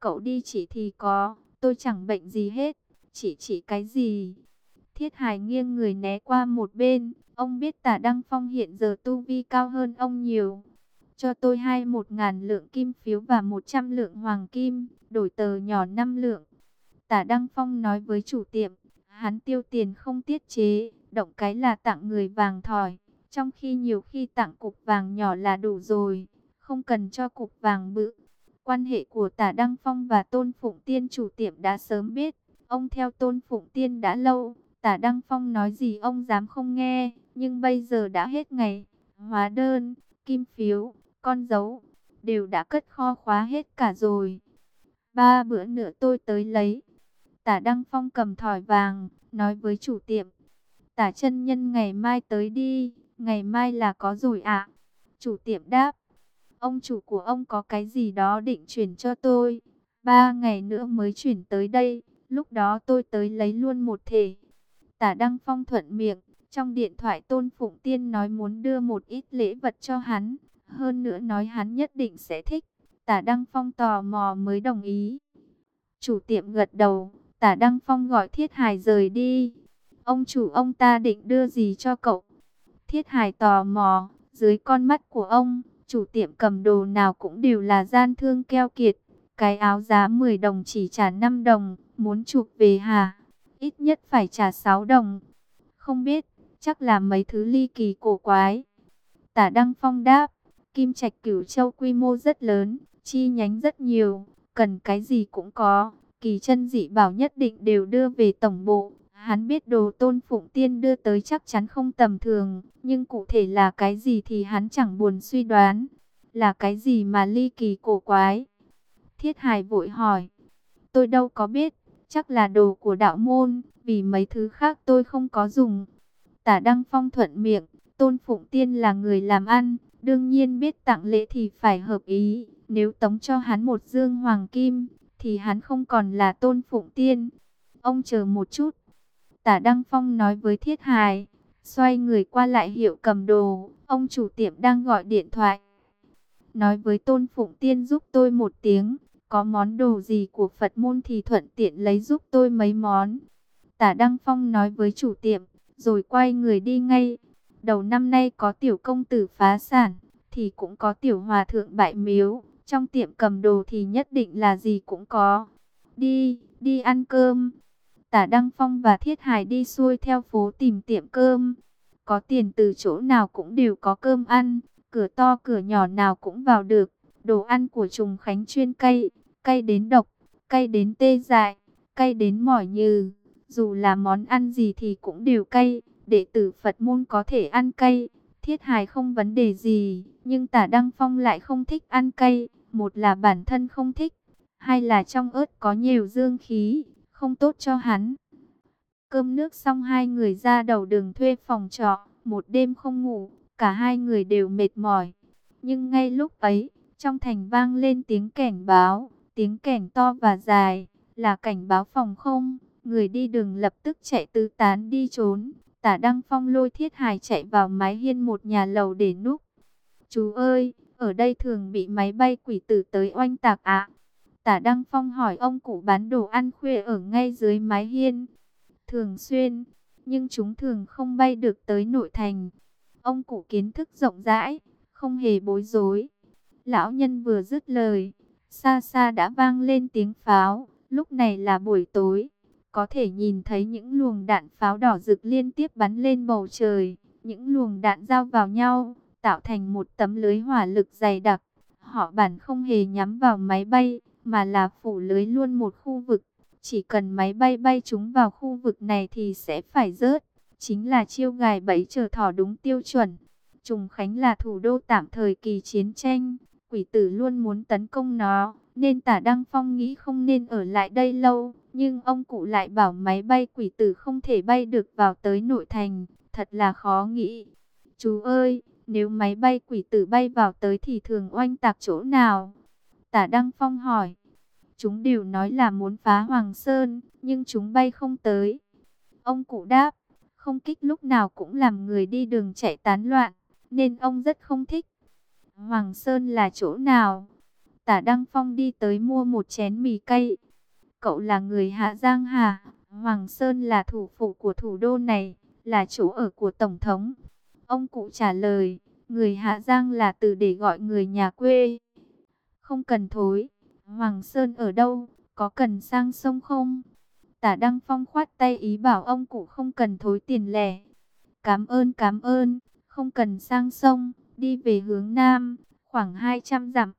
Cậu đi chỉ thì có, tôi chẳng bệnh gì hết. Chỉ chỉ cái gì? Thiết Hài nghiêng người né qua một bên. Ông biết tả Đăng Phong hiện giờ tu vi cao hơn ông nhiều. Cho tôi hai một ngàn lượng kim phiếu và một trăm lượng hoàng kim, đổi tờ nhỏ năm lượng. Tả Đăng Phong nói với chủ tiệm, hắn tiêu tiền không tiết chế, động cái là tặng người vàng thỏi. Trong khi nhiều khi tặng cục vàng nhỏ là đủ rồi, không cần cho cục vàng bự. Quan hệ của tả Đăng Phong và Tôn Phụng Tiên chủ tiệm đã sớm biết. Ông theo Tôn Phụng Tiên đã lâu, tả Đăng Phong nói gì ông dám không nghe. Nhưng bây giờ đã hết ngày, hóa đơn, kim phiếu, con dấu, đều đã cất kho khóa hết cả rồi. Ba bữa nữa tôi tới lấy. Tả Đăng Phong cầm thỏi vàng, nói với chủ tiệm. Tả chân nhân ngày mai tới đi, ngày mai là có rồi ạ. Chủ tiệm đáp, ông chủ của ông có cái gì đó định chuyển cho tôi. Ba ngày nữa mới chuyển tới đây, lúc đó tôi tới lấy luôn một thể. Tả Đăng Phong thuận miệng, trong điện thoại Tôn Phụng Tiên nói muốn đưa một ít lễ vật cho hắn, hơn nữa nói hắn nhất định sẽ thích. Tả Đăng Phong tò mò mới đồng ý. Chủ tiệm gật đầu, Tả Đăng Phong gọi Thiết Hải rời đi. Ông chủ ông ta định đưa gì cho cậu? Thiết Hải tò mò, dưới con mắt của ông, chủ tiệm cầm đồ nào cũng đều là gian thương keo kiệt. Cái áo giá 10 đồng chỉ trả 5 đồng, muốn chuộc về hà, ít nhất phải trả 6 đồng. Không biết, chắc là mấy thứ ly kỳ cổ quái. Tả Đăng Phong đáp, Kim Trạch Cửu Châu quy mô rất lớn, chi nhánh rất nhiều, cần cái gì cũng có, kỳ chân dị bảo nhất định đều đưa về tổng bộ. Hắn biết đồ tôn phụng tiên đưa tới chắc chắn không tầm thường, nhưng cụ thể là cái gì thì hắn chẳng buồn suy đoán. Là cái gì mà ly kỳ cổ quái? Thiết Hải vội hỏi. Tôi đâu có biết, chắc là đồ của đạo môn, vì mấy thứ khác tôi không có dùng. Tả Đăng Phong thuận miệng, Tôn Phụng Tiên là người làm ăn, đương nhiên biết tặng lễ thì phải hợp ý. Nếu tống cho hắn một dương hoàng kim, thì hắn không còn là Tôn Phụng Tiên. Ông chờ một chút. Tả Đăng Phong nói với Thiết Hải, xoay người qua lại hiệu cầm đồ, ông chủ tiệm đang gọi điện thoại. Nói với Tôn Phụng Tiên giúp tôi một tiếng, có món đồ gì của Phật môn thì thuận tiện lấy giúp tôi mấy món. Tả Đăng Phong nói với chủ tiệm, rồi quay người đi ngay. Đầu năm nay có tiểu công tử phá sản, thì cũng có tiểu hòa thượng bại miếu. Trong tiệm cầm đồ thì nhất định là gì cũng có. Đi, đi ăn cơm. Tả Đăng Phong và Thiết Hải đi xuôi theo phố tìm tiệm cơm. Có tiền từ chỗ nào cũng đều có cơm ăn. Cửa to cửa nhỏ nào cũng vào được. Đồ ăn của Trùng Khánh chuyên cay, cay đến độc, cay đến tê dại, cay đến mỏi như. Dù là món ăn gì thì cũng đều cay, đệ tử Phật môn có thể ăn cay, thiết Hải không vấn đề gì, nhưng tả Đăng Phong lại không thích ăn cay, một là bản thân không thích, hai là trong ớt có nhiều dương khí, không tốt cho hắn. Cơm nước xong hai người ra đầu đường thuê phòng trọ, một đêm không ngủ, cả hai người đều mệt mỏi. Nhưng ngay lúc ấy, trong thành vang lên tiếng cảnh báo, tiếng cảnh to và dài, là cảnh báo phòng không. Người đi đường lập tức chạy tứ tán đi trốn. Tả Đăng Phong lôi thiết hài chạy vào mái hiên một nhà lầu để núp. Chú ơi, ở đây thường bị máy bay quỷ tử tới oanh tạc ạ. Tả Đăng Phong hỏi ông cụ bán đồ ăn khuya ở ngay dưới mái hiên. Thường xuyên, nhưng chúng thường không bay được tới nội thành. Ông cụ kiến thức rộng rãi, không hề bối rối. Lão nhân vừa dứt lời, xa xa đã vang lên tiếng pháo. Lúc này là buổi tối, có thể nhìn thấy những luồng đạn pháo đỏ rực liên tiếp bắn lên bầu trời. Những luồng đạn giao vào nhau, tạo thành một tấm lưới hỏa lực dày đặc. Họ bản không hề nhắm vào máy bay, mà là phủ lưới luôn một khu vực. Chỉ cần máy bay bay chúng vào khu vực này thì sẽ phải rớt. Chính là chiêu gài bẫy chờ thỏ đúng tiêu chuẩn. Trùng Khánh là thủ đô tạm thời kỳ chiến tranh. Quỷ tử luôn muốn tấn công nó. Nên tả Đăng Phong nghĩ không nên ở lại đây lâu Nhưng ông cụ lại bảo máy bay quỷ tử không thể bay được vào tới nội thành, thật là khó nghĩ. Chú ơi, nếu máy bay quỷ tử bay vào tới thì thường oanh tạc chỗ nào? Tả Đăng Phong hỏi. Chúng đều nói là muốn phá Hoàng Sơn, nhưng chúng bay không tới. Ông cụ đáp, không kích lúc nào cũng làm người đi đường chạy tán loạn, nên ông rất không thích. Hoàng Sơn là chỗ nào? Tả Đăng Phong đi tới mua một chén mì cay. Cậu là người Hạ Giang Hà. Hoàng Sơn là thủ phủ của thủ đô này, là chỗ ở của Tổng thống. Ông cụ trả lời, người Hạ Giang là từ để gọi người nhà quê. Không cần thối. Hoàng Sơn ở đâu? Có cần sang sông không? Tả Đăng Phong khoát tay ý bảo ông cụ không cần thối tiền lẻ. Cảm ơn cảm ơn, không cần sang sông, đi về hướng Nam, khoảng 200 dặm.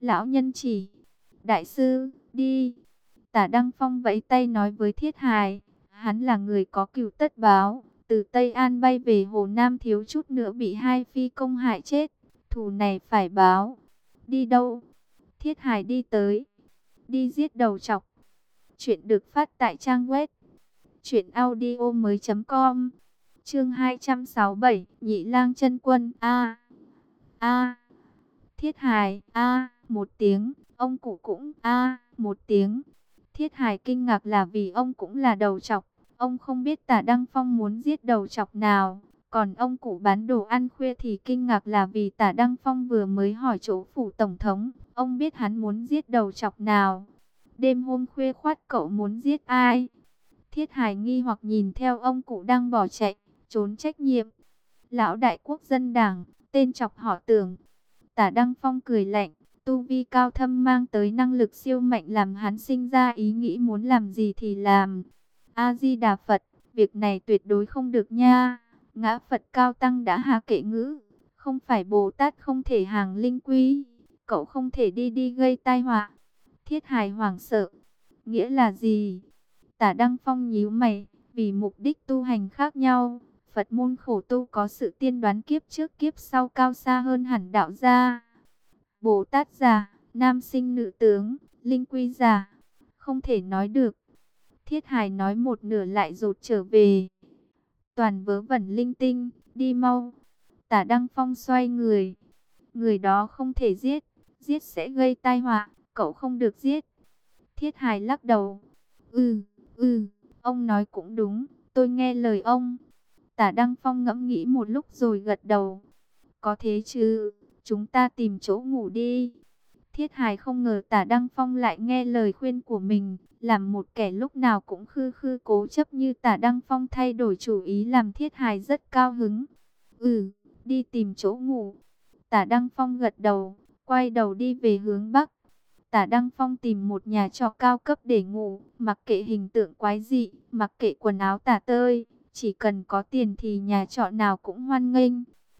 Lão nhân chỉ, đại sư, đi. Tả Đăng Phong vẫy tay nói với Thiết Hài, hắn là người có cửu tất báo, từ Tây An bay về Hồ Nam thiếu chút nữa bị hai phi công hại chết, thù này phải báo. Đi đâu? Thiết Hải đi tới. Đi giết đầu chọc. Chuyện được phát tại trang web. Chuyện audio mới com. Chương 267. Nhị lang chân quân. A. A. Thiết Hải. A. Một tiếng. Ông cụ cũng. A. Một tiếng. Thiết Hải kinh ngạc là vì ông cũng là đầu chọc. Ông không biết tả Đăng Phong muốn giết đầu chọc nào. Còn ông cụ bán đồ ăn khuya thì kinh ngạc là vì tả Đăng Phong vừa mới hỏi chỗ phủ tổng thống. Ông biết hắn muốn giết đầu chọc nào. Đêm hôm khuya khoát cậu muốn giết ai? Thiết Hải nghi hoặc nhìn theo ông cụ đang bỏ chạy, trốn trách nhiệm. Lão đại quốc dân đảng, tên chọc họ tưởng. Tả Đăng Phong cười lạnh, tu vi cao thâm mang tới năng lực siêu mạnh làm hắn sinh ra ý nghĩ muốn làm gì thì làm. A-di-đà Phật, việc này tuyệt đối không được nha. Ngã Phật cao tăng đã hạ kệ ngữ, không phải Bồ Tát không thể hàng linh quý cậu không thể đi đi gây tai họa. Thiết hài hoảng sợ, nghĩa là gì? Tả Đăng Phong nhíu mày, vì mục đích tu hành khác nhau, Phật môn khổ tu có sự tiên đoán kiếp trước kiếp sau cao xa hơn hẳn đạo gia. Bồ Tát già, nam sinh nữ tướng, linh quy già, không thể nói được. Thiết hài nói một nửa lại rụt trở về toàn vớ vẩn linh tinh, đi mau. Tả Đăng Phong xoay người, người đó không thể giết, giết sẽ gây tai họa, cậu không được giết. Thiết Hải lắc đầu, ừ, ừ, ông nói cũng đúng, tôi nghe lời ông. Tả Đăng Phong ngẫm nghĩ một lúc rồi gật đầu. Có thế chứ, chúng ta tìm chỗ ngủ đi. Thiết Hải không ngờ tả Đăng Phong lại nghe lời khuyên của mình, làm một kẻ lúc nào cũng khư khư cố chấp như tả Đăng Phong thay đổi chủ ý làm Thiết Hải rất cao hứng. Ừ, đi tìm chỗ ngủ. Tả Đăng Phong gật đầu, quay đầu đi về hướng Bắc. Tả Đăng Phong tìm một nhà trọ cao cấp để ngủ, mặc kệ hình tượng quái dị, mặc kệ quần áo tả tơi, chỉ cần có tiền thì nhà trọ nào cũng hoan nghênh.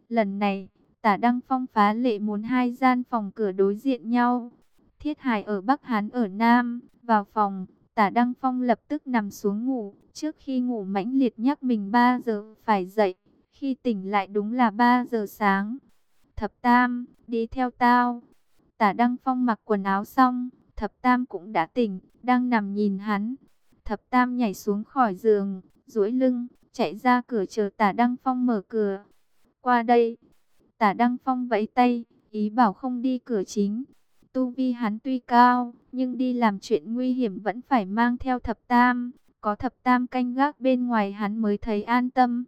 Lần này, Tả Đăng Phong phá lệ muốn hai gian phòng cửa đối diện nhau. Thiết Hải ở Bắc Hán ở Nam, vào phòng, Tả Đăng Phong lập tức nằm xuống ngủ. Trước khi ngủ mãnh liệt nhắc mình 3 giờ phải dậy, khi tỉnh lại đúng là 3 giờ sáng. Thập Tam, đi theo tao. Tả Đăng Phong mặc quần áo xong, Thập Tam cũng đã tỉnh, đang nằm nhìn hắn. Thập Tam nhảy xuống khỏi giường, duỗi lưng, chạy ra cửa chờ Tả Đăng Phong mở cửa. Qua đây, Tả Đăng Phong vẫy tay, ý bảo không đi cửa chính. Tu vi hắn tuy cao, nhưng đi làm chuyện nguy hiểm vẫn phải mang theo thập tam. Có thập tam canh gác bên ngoài hắn mới thấy an tâm.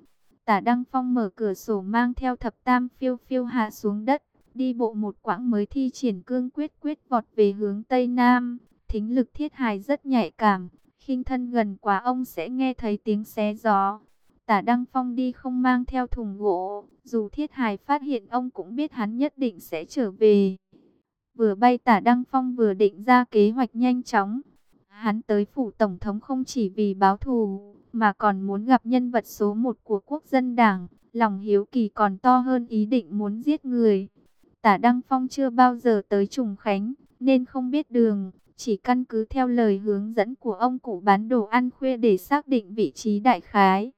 Tả Đăng Phong mở cửa sổ mang theo thập tam phiêu phiêu hạ xuống đất. Đi bộ một quãng mới thi triển cương quyết quyết vọt về hướng Tây Nam. Thính lực thiết hài rất nhạy cảm. khinh thân gần quá ông sẽ nghe thấy tiếng xé gió. Tả Đăng Phong đi không mang theo thùng gỗ, dù Thiết Hải phát hiện ông cũng biết hắn nhất định sẽ trở về. Vừa bay Tả Đăng Phong vừa định ra kế hoạch nhanh chóng. Hắn tới phủ Tổng thống không chỉ vì báo thù, mà còn muốn gặp nhân vật số một của quốc dân đảng. Lòng hiếu kỳ còn to hơn ý định muốn giết người. Tả Đăng Phong chưa bao giờ tới Trùng Khánh, nên không biết đường. Chỉ căn cứ theo lời hướng dẫn của ông cụ bán đồ ăn khuya để xác định vị trí đại khái.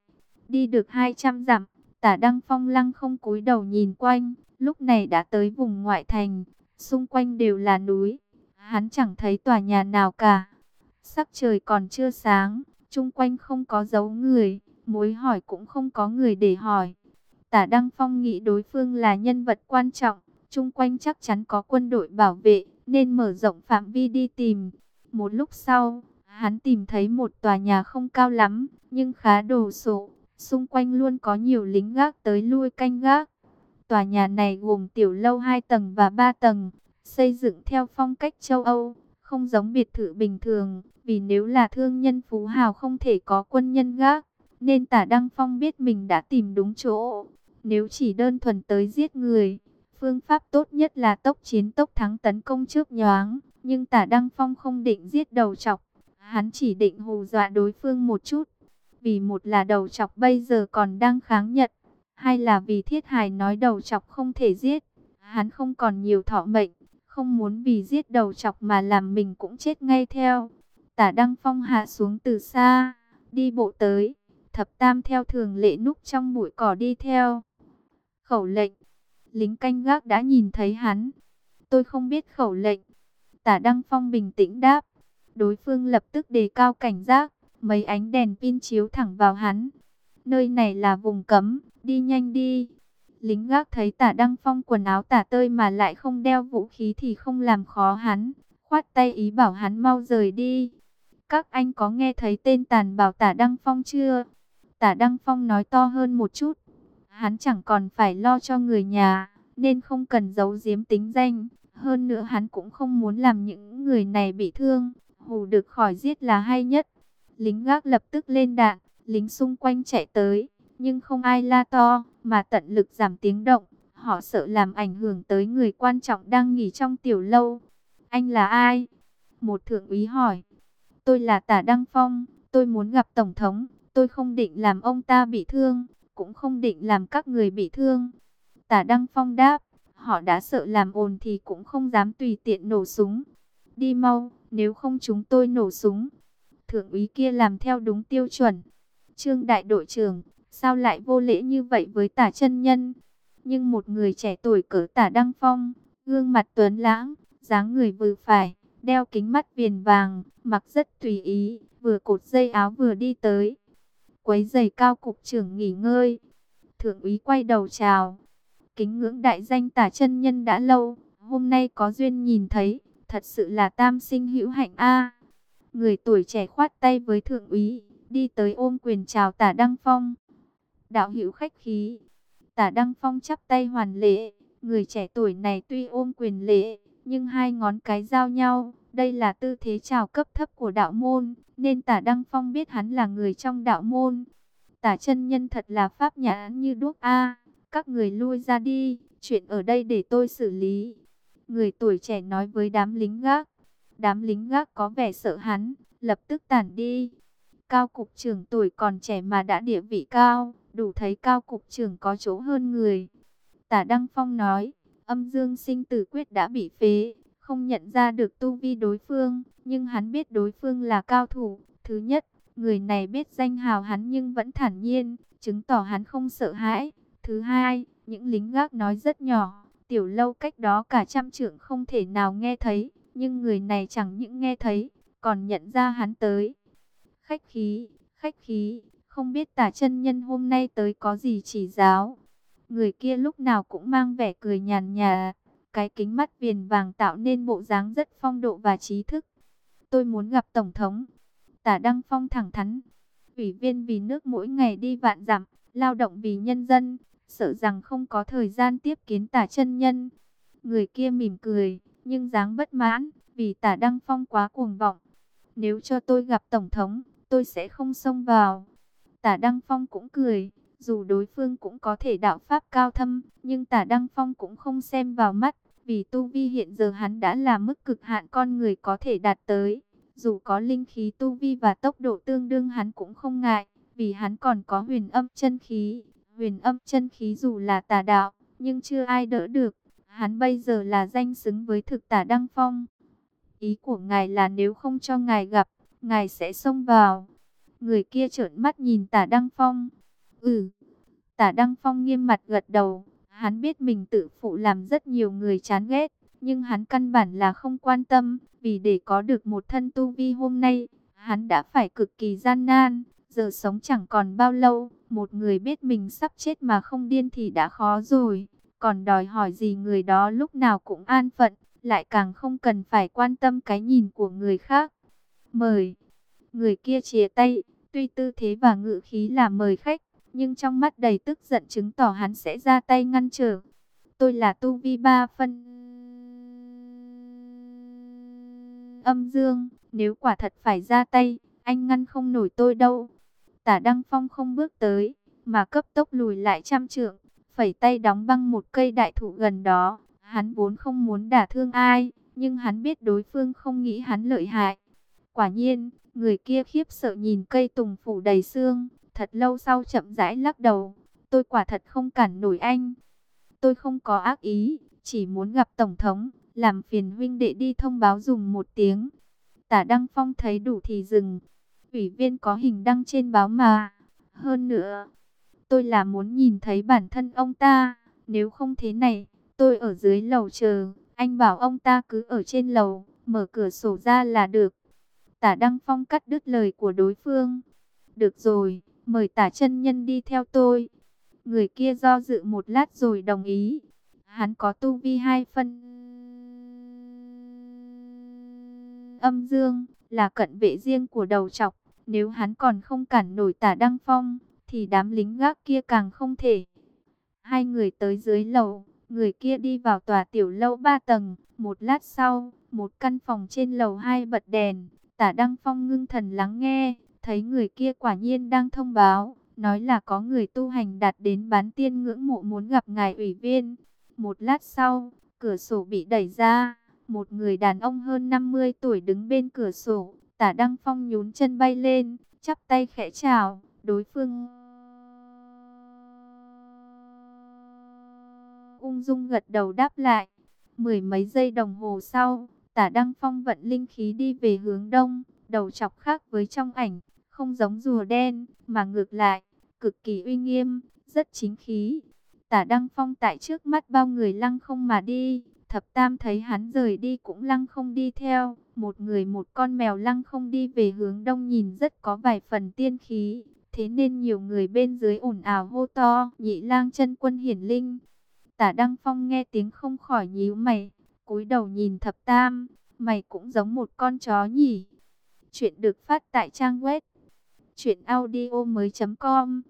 Đi được 200 dặm, tả Đăng Phong lăng không cúi đầu nhìn quanh, lúc này đã tới vùng ngoại thành, xung quanh đều là núi. Hắn chẳng thấy tòa nhà nào cả. Sắc trời còn chưa sáng, chung quanh không có dấu người, mối hỏi cũng không có người để hỏi. Tả Đăng Phong nghĩ đối phương là nhân vật quan trọng, chung quanh chắc chắn có quân đội bảo vệ, nên mở rộng phạm vi đi tìm. Một lúc sau, hắn tìm thấy một tòa nhà không cao lắm, nhưng khá đồ sộ, xung quanh luôn có nhiều lính gác tới lui canh gác. Tòa nhà này gồm tiểu lâu 2 tầng và 3 tầng, xây dựng theo phong cách châu Âu, không giống biệt thự bình thường, vì nếu là thương nhân phú hào không thể có quân nhân gác, nên tả Đăng Phong biết mình đã tìm đúng chỗ. Nếu chỉ đơn thuần tới giết người, phương pháp tốt nhất là tốc chiến tốc thắng tấn công trước nhoáng, nhưng tả Đăng Phong không định giết đầu chọc, hắn chỉ định hù dọa đối phương một chút. Vì một là đầu chọc bây giờ còn đang kháng nhật, hay là vì thiết hài nói đầu chọc không thể giết, hắn không còn nhiều thọ mệnh, không muốn vì giết đầu chọc mà làm mình cũng chết ngay theo. Tả Đăng Phong hạ xuống từ xa, đi bộ tới, thập tam theo thường lệ núp trong bụi cỏ đi theo. Khẩu lệnh, lính canh gác đã nhìn thấy hắn. Tôi không biết khẩu lệnh. Tả Đăng Phong bình tĩnh đáp. Đối phương lập tức đề cao cảnh giác, mấy ánh đèn pin chiếu thẳng vào hắn. Nơi này là vùng cấm, đi nhanh đi. Lính gác thấy tả Đăng Phong quần áo tả tơi mà lại không đeo vũ khí thì không làm khó hắn. Khoát tay ý bảo hắn mau rời đi. Các anh có nghe thấy tên tàn bảo tả Đăng Phong chưa? Tả Đăng Phong nói to hơn một chút. Hắn chẳng còn phải lo cho người nhà, nên không cần giấu giếm tính danh. Hơn nữa hắn cũng không muốn làm những người này bị thương. Hù được khỏi giết là hay nhất. Lính gác lập tức lên đạn, lính xung quanh chạy tới. Nhưng không ai la to, mà tận lực giảm tiếng động. Họ sợ làm ảnh hưởng tới người quan trọng đang nghỉ trong tiểu lâu. Anh là ai? Một thượng úy hỏi. Tôi là Tả Đăng Phong, tôi muốn gặp Tổng thống, tôi không định làm ông ta bị thương, cũng không định làm các người bị thương. Tả Đăng Phong đáp, họ đã sợ làm ồn thì cũng không dám tùy tiện nổ súng. Đi mau, nếu không chúng tôi nổ súng. Thượng úy kia làm theo đúng tiêu chuẩn. Trương đại đội trưởng, sao lại vô lễ như vậy với tả chân nhân? Nhưng một người trẻ tuổi cỡ tả Đăng Phong, gương mặt tuấn lãng, dáng người vừa phải, đeo kính mắt viền vàng, mặc rất tùy ý, vừa cột dây áo vừa đi tới. Quấy giày cao cục trưởng nghỉ ngơi. Thượng úy quay đầu chào. Kính ngưỡng đại danh tả chân nhân đã lâu, hôm nay có duyên nhìn thấy, thật sự là tam sinh hữu hạnh a. Người tuổi trẻ khoát tay với thượng úy, đi tới ôm quyền chào tả Đăng Phong. Đạo hữu khách khí, tả Đăng Phong chắp tay hoàn lễ, người trẻ tuổi này tuy ôm quyền lễ, nhưng hai ngón cái giao nhau, đây là tư thế chào cấp thấp của đạo môn, nên tả Đăng Phong biết hắn là người trong đạo môn. Tả chân nhân thật là pháp nhã như đuốc A, các người lui ra đi, chuyện ở đây để tôi xử lý. Người tuổi trẻ nói với đám lính gác, đám lính gác có vẻ sợ hắn, lập tức tản đi. Cao cục trưởng tuổi còn trẻ mà đã địa vị cao, đủ thấy cao cục trưởng có chỗ hơn người. Tả Đăng Phong nói, âm dương sinh tử quyết đã bị phế, không nhận ra được tu vi đối phương, nhưng hắn biết đối phương là cao thủ. Thứ nhất, người này biết danh hào hắn nhưng vẫn thản nhiên, chứng tỏ hắn không sợ hãi. Thứ hai, những lính gác nói rất nhỏ, tiểu lâu cách đó cả trăm trưởng không thể nào nghe thấy, nhưng người này chẳng những nghe thấy, còn nhận ra hắn tới. Khách khí, khách khí, không biết tả chân nhân hôm nay tới có gì chỉ giáo. Người kia lúc nào cũng mang vẻ cười nhàn nhạt, cái kính mắt viền vàng tạo nên bộ dáng rất phong độ và trí thức. Tôi muốn gặp Tổng thống. Tả Đăng Phong thẳng thắn. Ủy viên vì nước mỗi ngày đi vạn dặm, lao động vì nhân dân, sợ rằng không có thời gian tiếp kiến tả chân nhân. Người kia mỉm cười, nhưng dáng bất mãn, vì tả Đăng Phong quá cuồng vọng. Nếu cho tôi gặp Tổng thống, tôi sẽ không xông vào. Tả Đăng Phong cũng cười, dù đối phương cũng có thể đạo pháp cao thâm, nhưng tả Đăng Phong cũng không xem vào mắt, vì tu vi hiện giờ hắn đã là mức cực hạn con người có thể đạt tới. Dù có linh khí tu vi và tốc độ tương đương hắn cũng không ngại, vì hắn còn có huyền âm chân khí. Huyền âm chân khí dù là tà đạo, nhưng chưa ai đỡ được. Hắn bây giờ là danh xứng với thực tả Đăng Phong. Ý của ngài là nếu không cho ngài gặp, ngài sẽ xông vào. Người kia trợn mắt nhìn tả Đăng Phong. Ừ, tả Đăng Phong nghiêm mặt gật đầu. Hắn biết mình tự phụ làm rất nhiều người chán ghét, nhưng hắn căn bản là không quan tâm, vì để có được một thân tu vi hôm nay, hắn đã phải cực kỳ gian nan, giờ sống chẳng còn bao lâu, một người biết mình sắp chết mà không điên thì đã khó rồi, còn đòi hỏi gì người đó lúc nào cũng an phận, lại càng không cần phải quan tâm cái nhìn của người khác. Mời, người kia chia tay, tuy tư thế và ngự khí là mời khách, nhưng trong mắt đầy tức giận chứng tỏ hắn sẽ ra tay ngăn trở. Tôi là Tu Vi Ba Phân âm dương, nếu quả thật phải ra tay, anh ngăn không nổi tôi đâu. Tả Đăng Phong không bước tới, mà cấp tốc lùi lại trăm trượng, phẩy tay đóng băng một cây đại thụ gần đó. Hắn vốn không muốn đả thương ai, nhưng hắn biết đối phương không nghĩ hắn lợi hại. Quả nhiên, người kia khiếp sợ nhìn cây tùng phủ đầy xương, thật lâu sau chậm rãi lắc đầu. Tôi quả thật không cản nổi anh. Tôi không có ác ý, chỉ muốn gặp Tổng thống, làm phiền huynh đệ đi thông báo dùng một tiếng. Tả Đăng Phong thấy đủ thì dừng. Ủy viên có hình đăng trên báo mà. Hơn nữa, tôi là muốn nhìn thấy bản thân ông ta. Nếu không thế này, tôi ở dưới lầu chờ. Anh bảo ông ta cứ ở trên lầu, mở cửa sổ ra là được. Tả Đăng Phong cắt đứt lời của đối phương. Được rồi, mời tả chân nhân đi theo tôi. Người kia do dự một lát rồi đồng ý. Hắn có tu vi hai phân. Âm dương, là cận vệ riêng của đầu trọc. Nếu hắn còn không cản nổi tả Đăng Phong, thì đám lính gác kia càng không thể. Hai người tới dưới lầu, người kia đi vào tòa tiểu lâu ba tầng. Một lát sau, một căn phòng trên lầu hai bật đèn. Tả Đăng Phong ngưng thần lắng nghe, thấy người kia quả nhiên đang thông báo, nói là có người tu hành đạt đến bán tiên ngưỡng mộ muốn gặp ngài ủy viên. Một lát sau, cửa sổ bị đẩy ra, một người đàn ông hơn 50 tuổi đứng bên cửa sổ, tả Đăng Phong nhún chân bay lên, chắp tay khẽ chào, đối phương ung dung gật đầu đáp lại. Mười mấy giây đồng hồ sau, tả Đăng Phong vận linh khí đi về hướng đông, đầu chọc khác với trong ảnh, không giống rùa đen, mà ngược lại, cực kỳ uy nghiêm, rất chính khí. Tả Đăng Phong tại trước mắt bao người lăng không mà đi, thập tam thấy hắn rời đi cũng lăng không đi theo, một người một con mèo lăng không đi về hướng đông nhìn rất có vài phần tiên khí, thế nên nhiều người bên dưới ồn ào hô to, nhị lang chân quân hiển linh. Tả Đăng Phong nghe tiếng không khỏi nhíu mày, cúi đầu nhìn thập tam, mày cũng giống một con chó nhỉ. Chuyện được phát tại trang web chuyện audio mới.com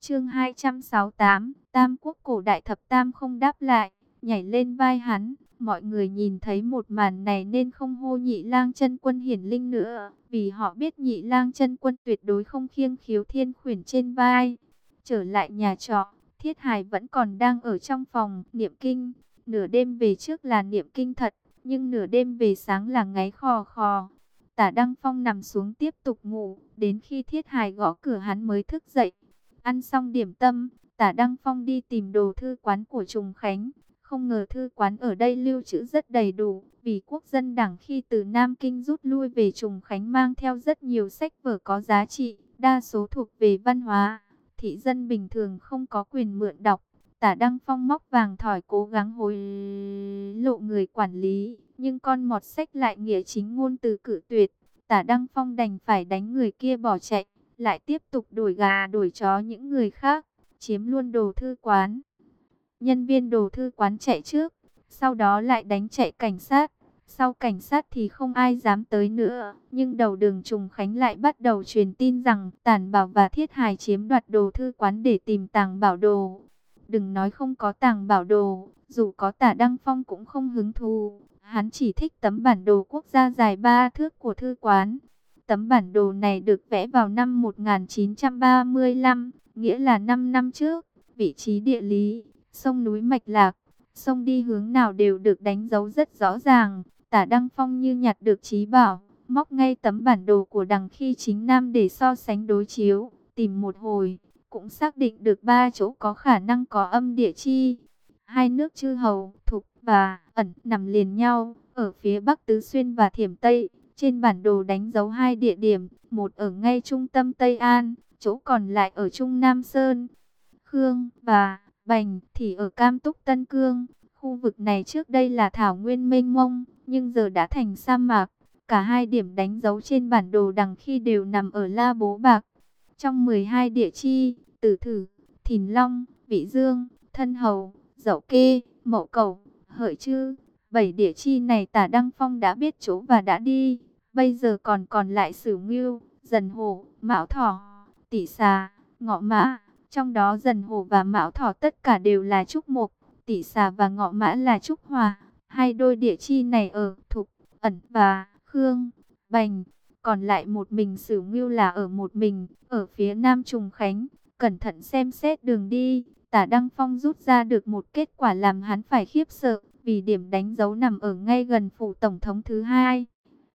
Chương 268 Tam quốc cổ đại thập tam không đáp lại, nhảy lên vai hắn. Mọi người nhìn thấy một màn này nên không hô nhị lang chân quân hiển linh nữa, vì họ biết nhị lang chân quân tuyệt đối không khiêng khiếu thiên khuyển trên vai. Trở lại nhà trọ, Thiết Hải vẫn còn đang ở trong phòng niệm kinh, nửa đêm về trước là niệm kinh thật, nhưng nửa đêm về sáng là ngáy khò khò. Tả Đăng Phong nằm xuống tiếp tục ngủ, đến khi Thiết Hải gõ cửa hắn mới thức dậy. Ăn xong điểm tâm, Tả Đăng Phong đi tìm đồ thư quán của Trùng Khánh. Không ngờ thư quán ở đây lưu trữ rất đầy đủ, vì quốc dân đảng khi từ Nam Kinh rút lui về Trùng Khánh mang theo rất nhiều sách vở có giá trị, đa số thuộc về văn hóa. Thị dân bình thường không có quyền mượn đọc. Tả Đăng Phong móc vàng thỏi cố gắng hối lộ người quản lý, nhưng con mọt sách lại nghĩa chính ngôn từ cử tuyệt. Tả Đăng Phong đành phải đánh người kia bỏ chạy, lại tiếp tục đổi gà đổi chó những người khác, chiếm luôn đồ thư quán. Nhân viên đồ thư quán chạy trước, sau đó lại đánh chạy cảnh sát. Sau cảnh sát thì không ai dám tới nữa, nhưng đầu đường Trùng Khánh lại bắt đầu truyền tin rằng Tàn Bảo và Thiết Hải chiếm đoạt đồ thư quán để tìm tàng bảo đồ. Đừng nói không có tàng bảo đồ, dù có tả Đăng Phong cũng không hứng thú. Hắn chỉ thích tấm bản đồ quốc gia dài ba thước của thư quán. Tấm bản đồ này được vẽ vào năm 1935, nghĩa là 5 năm trước. Vị trí địa lý, sông núi mạch lạc, sông đi hướng nào đều được đánh dấu rất rõ ràng. Tả Đăng Phong như nhặt được trí bảo, móc ngay tấm bản đồ của đằng khi chính Nam để so sánh đối chiếu, tìm một hồi, cũng xác định được ba chỗ có khả năng có âm địa chi. Hai nước chư hầu, thục và ẩn nằm liền nhau, ở phía Bắc Tứ Xuyên và Thiểm Tây. Trên bản đồ đánh dấu hai địa điểm, một ở ngay trung tâm Tây An, chỗ còn lại ở Trung Nam Sơn. Khương và Bành thì ở Cam Túc Tân Cương. Khu vực này trước đây là thảo nguyên mênh mông, nhưng giờ đã thành sa mạc. Cả hai điểm đánh dấu trên bản đồ đằng khi đều nằm ở La Bố Bạc. Trong 12 địa chi, Tử Thử, Thìn Long, Vị Dương, Thân Hầu, Dậu Kê, Mậu Cầu, Hợi Chư, bảy địa chi này Tả Đăng Phong đã biết chỗ và đã đi. Bây giờ còn còn lại Sử Ngưu, Dần hồ, Mão Thỏ, Tỷ Xà, Ngọ Mã. Trong đó Dần hồ và Mão Thỏ tất cả đều là trúc mục, Tỷ Xà và Ngọ Mã là trúc hòa. Hai đôi địa chi này ở Thục, Ẩn và Khương, Bành. Còn lại một mình Sử Ngưu là ở một mình, ở phía Nam Trùng Khánh. Cẩn thận xem xét đường đi, Tả Đăng Phong rút ra được một kết quả làm hắn phải khiếp sợ, vì điểm đánh dấu nằm ở ngay gần phủ tổng thống thứ hai.